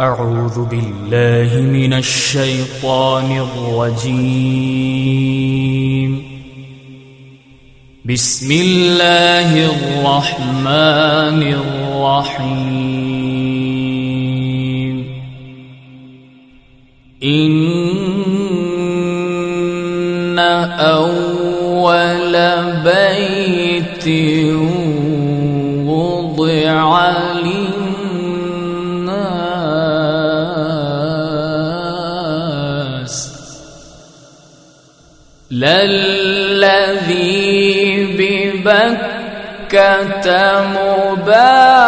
أعوذ بالله من الشيطان الرجيم. بسم الله الرحمن الرحيم. إن أول بيت وضع للناس للذي ببكة مباركا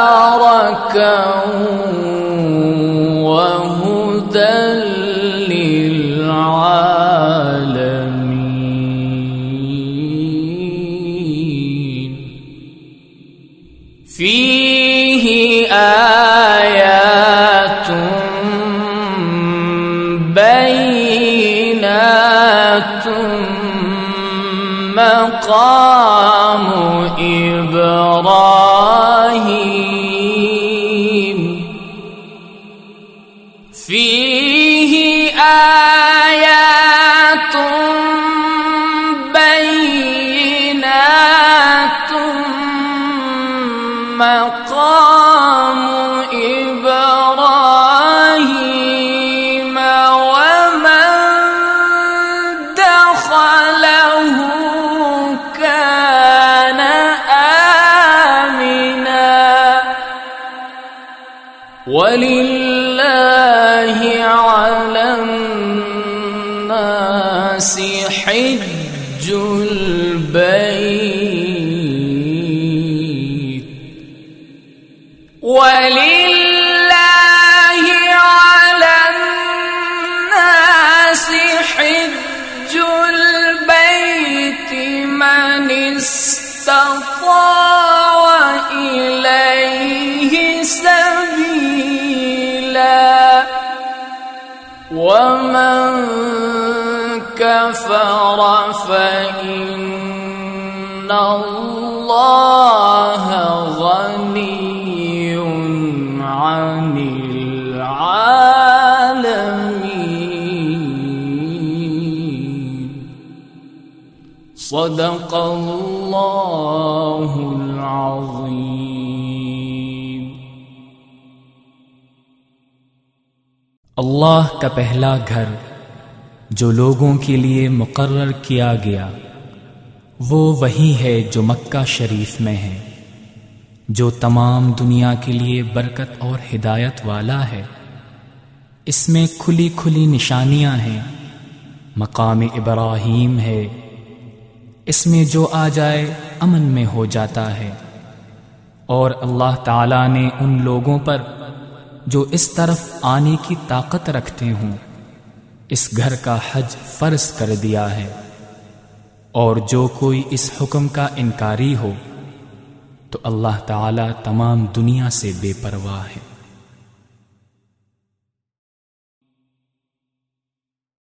وهدى للعالمين. فيه آيات بينات مقام إبراهيم. فيه آيات بينات مقام إبراهيم الناس حج البيت. ولله على الناس حج البيت من استطاع إليه سبيلا. ومن كفر فإن الله غني عن العالمين. صدق الله العظيم. الله کا پہلا گھر جو لوگوں کے لیے مقرر کیا گیا، وہ وہی ہے جو مکہ شریف میں ہے، جو تمام دنیا کے لیے برکت اور ہدایت والا ہے۔ اس میں کھلی کھلی نشانیاں ہیں، مقام ابراہیم ہے۔ اس میں جو آ جائے امن میں ہو جاتا ہے۔ اور اللہ تعالیٰ نے ان لوگوں پر جو اس طرف آنے کی طاقت رکھتے ہوں۔ اس گھر کا حج فرض کر دیا ہے۔ اور جو کوئی اس حکم کا انکاری ہو، تو اللہ تعالی تمام دنیا سے بے پرواہ ہے۔